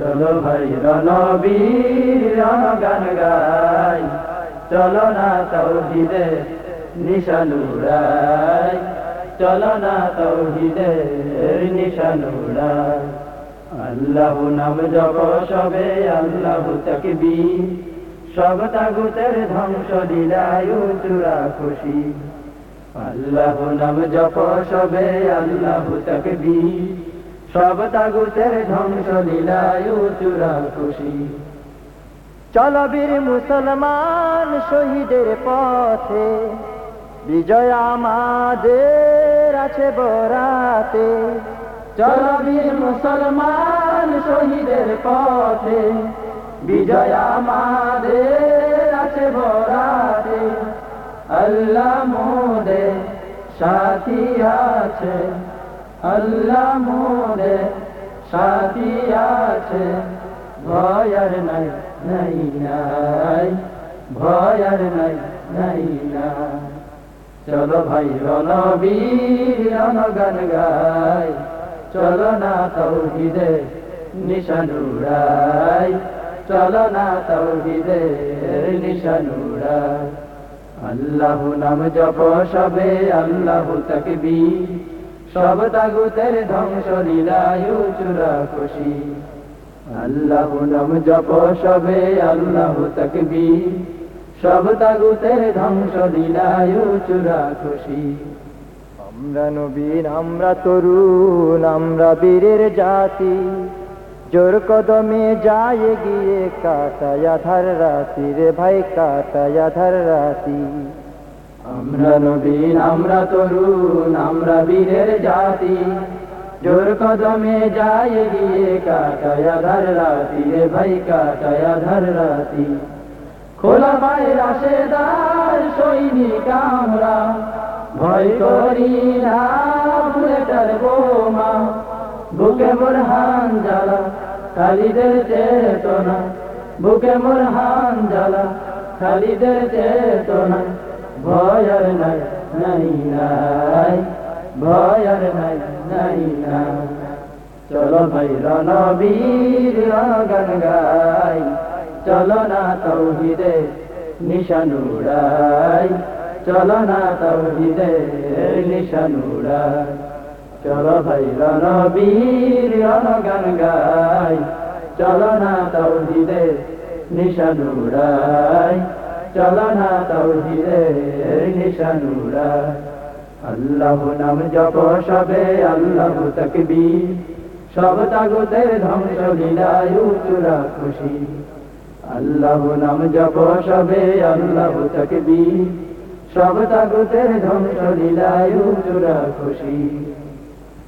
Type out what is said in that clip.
চলো ভাই রণবীর রণগান গাই। চলো না তৌহিদে নিশানুরাই। চলো না তৌহিদে নিশানুরাই। আল্লাহ নাম জপ সবে, আল্লাহ তাকবীর। সব তাগুতের ধ্বংস লীলায়ু চূড়া খুশি। আল্লাহ নাম জপ সবে, আল্লাহ তাকবীর। সব তাগুতের ধ্বংস লীলায়ু চূড়া খুশি। চল বীর মুসলমান শহীদের পথে বিজয় আমাদের আছে বরাতে। চল বীর মুসলমান শহীদের পথে বিজয় আমাদের আছে বরাতে। আল্লাহ মোদে সাথী আছে। আল্লাহ মোদে সাথী আছে, ভয়ার নাই নাই নাই, ভয়ার নাই নাই নাই। চলো ভাই, রণবীর রণগান গাই, চলো না তৌহিদে নিশানুরাই চলো না তৌহিদে নিশানুরাই আল্লাহ নাম জপ সবে, আল্লাহ তাকবীর। সব তাগুতের ধ্বংস, লীলায়ু চূড়া খুশি। আল্লাহ নাম জপ সবে, আল্লাহ তাকবীর। সব তাগুতের ধ্বংস, লীলায়ু চূড়া খুশি। আমরা নবীন, আমরা তরুণ, আমরা বীরের জাতি। জোর কদমে যায়, গিয়ে কাটায়া ধার রাতি রে ভাই, কাটায়া ধার রাতি আমরা নবীন, আমরা তরুণ, আমরা বীরের জাতি। জোর কদমে যায় গিয়ে কাটায়া ধার রাতি রে ভাই, কাটায়া ধার রাতি। খোলা পায়ের আশেদার সৈনিক আমরা। ভয় করি না বুলেটার বোমা বুকে মোর হান জ্বালা, খালিদের চেতনা। বুকে মোর হান জ্বালা, খালিদের চেতনা। ভয়ার নাই নাই নাই, ভয়ার নাই নাই নাই। চলো ভাই রণবীর রণগান গাই, চলো না তৌহিদে নিশানুরাই চলো না তৌহিদে নিশানুরাই চলো ভাই রণবীর রণগান গাই, চলো না তৌহিদে নিশানুরাই চলো না তৌহিদে নিশানুরাই আল্লাহ নাম জপ সবে আল্লাহ তাকবীর। সব তাগুতের ধ্বংস লীলায়ু চূড়া খুশি। আল্লাহ নাম জপ সবে আল্লাহ তাকবীর। সব তাগুতের ধ্বংস লীলায়ু চূড়া খুশি।